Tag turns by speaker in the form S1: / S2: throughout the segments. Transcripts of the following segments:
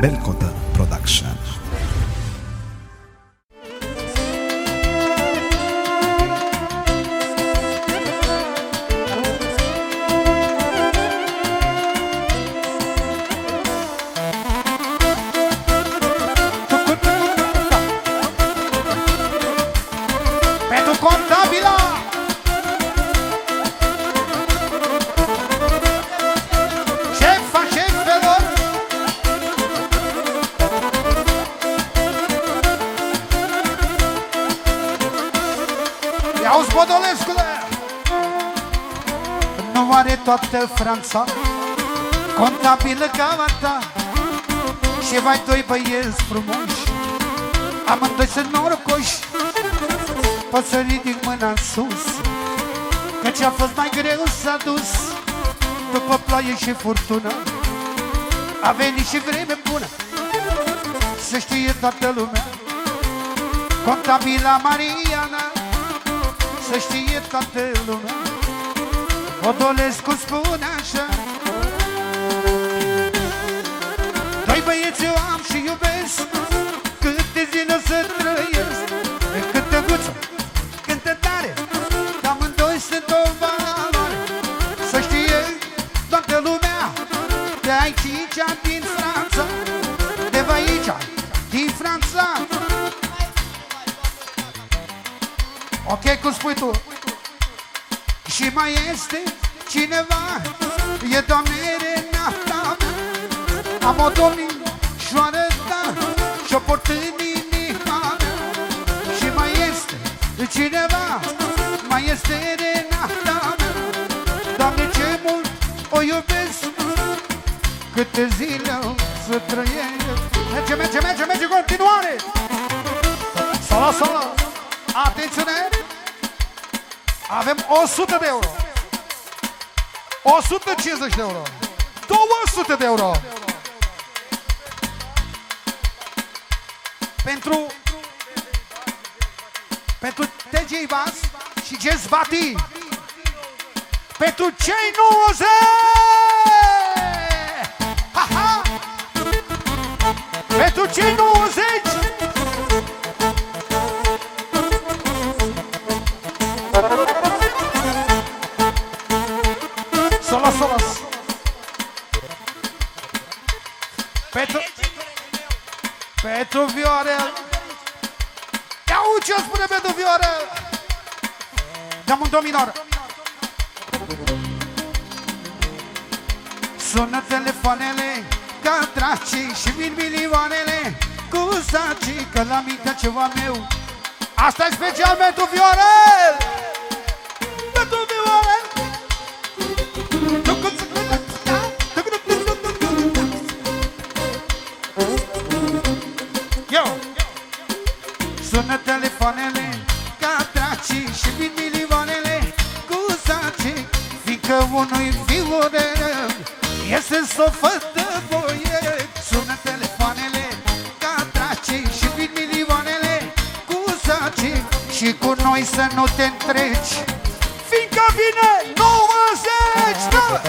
S1: Belkota production.
S2: Ia-uzi, Bodolescule Nu are toată Franța Contabilă ca a ta. Și vai doi băieți frumoși Amândoi sunt norocoși. Poți să ridic mâna în sus Că ce-a fost mai greu s-a dus. După ploaie și furtună A venit și vreme bună. Să știe toată lumea Contabila Mariana Să știe toată lumea. Odolescu spune așa. Doi băieți eu am și iubesc. Câte zile o să trăiesc? Cântă guță, cântă tare. Că amândoi sunt o valoare. Să știe toată lumea De aici, din Ok, cum spui tu? Și mai este cineva? E doamne Renata mea Am o domnișoară, da Și-o port în inima mea. Și mai este cineva? Mai este Renata mea Doamne, ce mult o iubesc. Câte zile o să trăiesc. Merge, merge, merge, merge, continuare! Sala, sala Atențiune! Avem 100 de euro. 150 de euro. 200 de euro. Pentru Pentru TJ Vaz și Jazz Bati Pentru cei 90 ha, ha! Pentru cei 90 Dăm un do minor Sună telefoanele ca dracii și vin milioanele Cu sacii că la mintea ceva meu. Asta e special pentru Viorel! Pentru Viorel! Yo! Sună telefoanele ca dracii și Fiindcă unui viorel este sofă de voie Sună telefoanele ca dracii și vin milioanele cu saci Și cu noi să nu te întreci Fiindcă vine 90 da!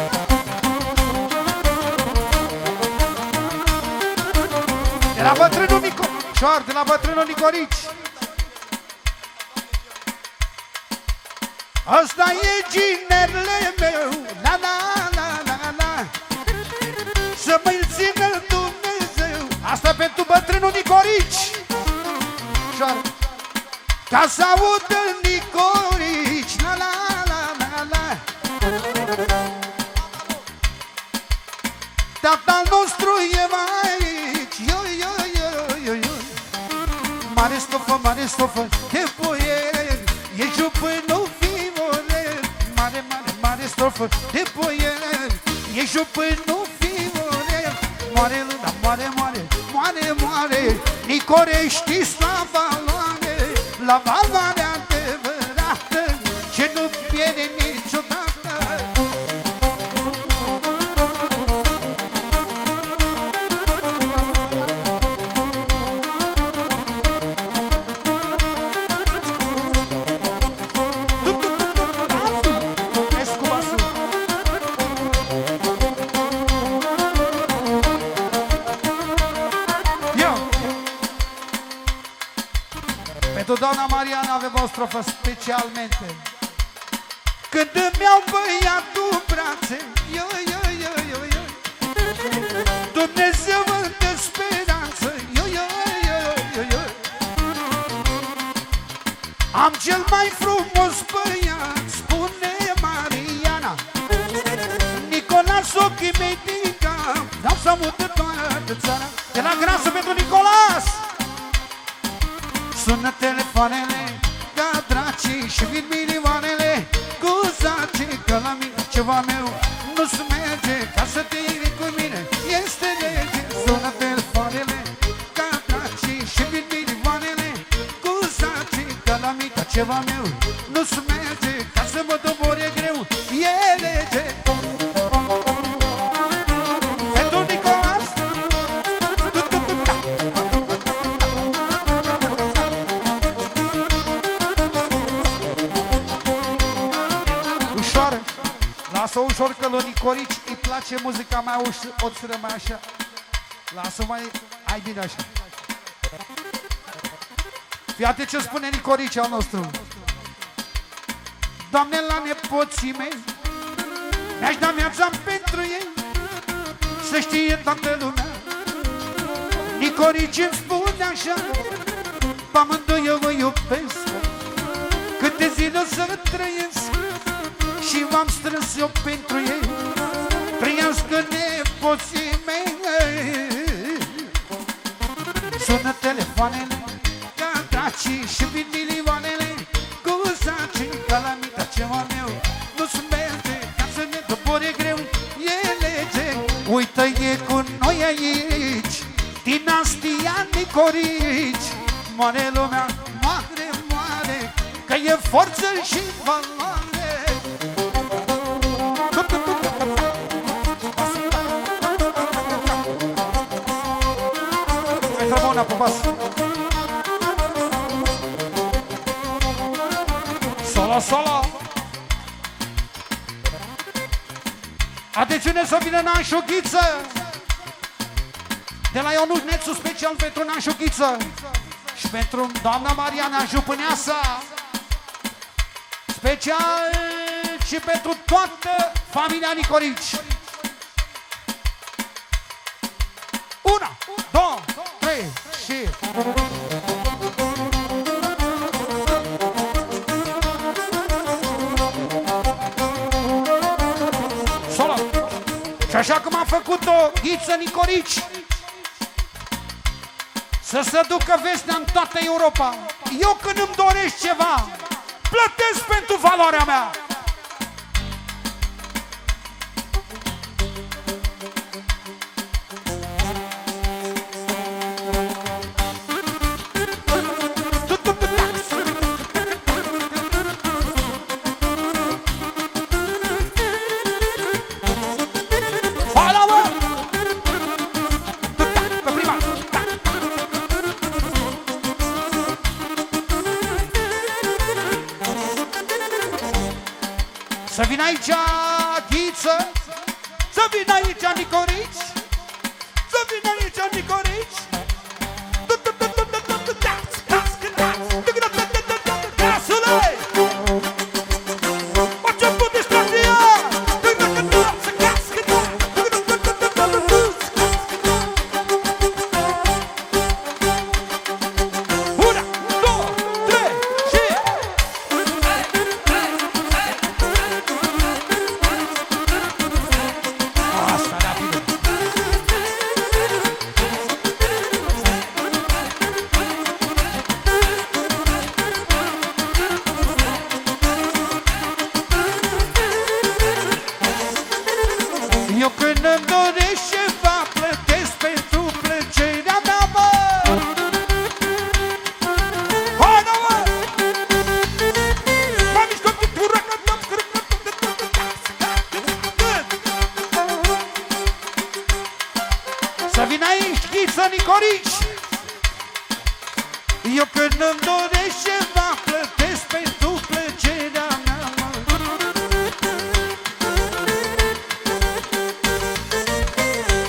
S2: De la bătrânul Nico Șoar, de la bătrânul Nicorici Asta e ginerele meu La la la la la Să mă-l țină Dumnezeu. Asta pentru bătrânul Nicorici. Șoar Ca să audă Nicorici. La la la la la Tatăl nostru e aici Yo, yo, yo, yo, yo. Mare stofă, mare stofă De boier E jupânul fivore Mare, mare, mare stofă De boier E jupânul fivore Moare luna, moare, moare Moare, moare Nicorești la valoare La valoare doamna Mariana avem o strofă specialmente Când îmi iau băiatul brațe yo, yo, yo, yo, yo. Dumnezeu îmi dă speranță yo, yo, yo, yo, yo. Am cel mai frumos băiat Spune Mariana Nicolas ochii mei din cap Vreau să mută toată țara De la grasă pentru Nicolas Sună telefoanele ca dracii și vin milioanele. Cu zace că la mine ceva meu nu-ți merge Ca să te iei cu mine. Este lege Sună telefoanele ca dracii și vin milioanele. Cu zace că la mine ceva meu nu-ți merge Ca să mă dobor ușor că lui Nicorici îi place muzica mai ușor, o să mai așa. Lasă mai, ai bine așa. Fiate ce spune Nicorici al nostru. Doamne, la nepoții mei, mi-aș da viața pentru ei, să știe toată lumea. Nicorici îmi spune așa, pe amândoi eu vă iubesc, câte zile o să trăiesc, și v-am strâns eu pentru ei. Trăiască nepoții mei. Sună telefoanele ca dracii și vin milioanele Cu zaci ca la mita ceva meu Nu-ți merge ca să ne dobore greu. E lege, uită e cu noi aici. Dinastia Nicorici. Moare lumea, moare, moare Că e forță și valoare una pe pas. Solo, solo. Atențiune să vină Nașu Ghiță. De la Ionuț Nețu special pentru Nașu Ghiță. Și pentru doamna Mariana Jupâneasa. Special și pentru toată familia Nicorici. Una, două, trei și... Solo! Și așa cum a făcut-o Ghiță Nicorici, să se ducă vestea în toată Europa. Eu când îmi doresc ceva, plătesc pentru valoarea mea.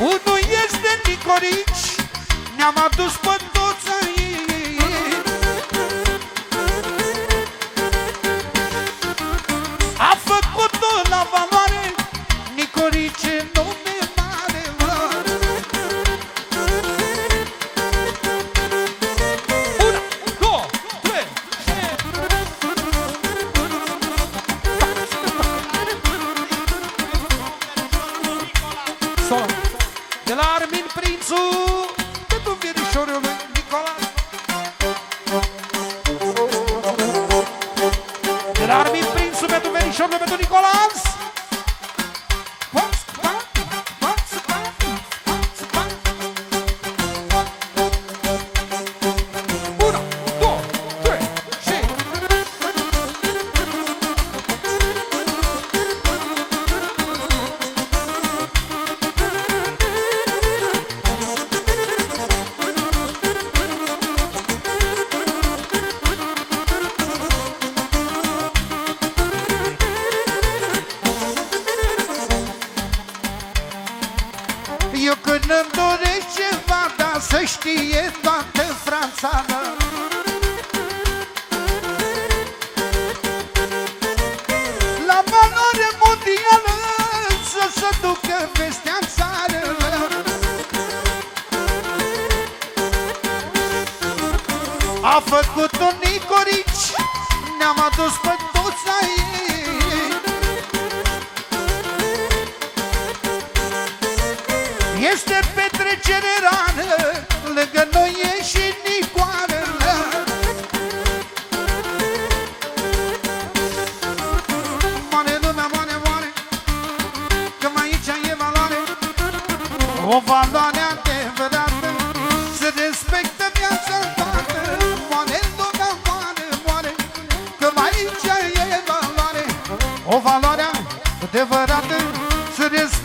S2: Unul este Nicorici Ne-am adus pe Jitsu. Franța La valoare mondială Să se ducă vestea în țară. A făcut un Nicorici Ne-am adus pe toți la ei. Este petrecere rară Lângă noi e și Nicoară Moare lumea, moare, moare Că aici e valoare. O valoare adevărată Se respectă viața toată. Moare lumea, moare, moare Că aici e valoare. O valoare adevărată Se respectă viața toată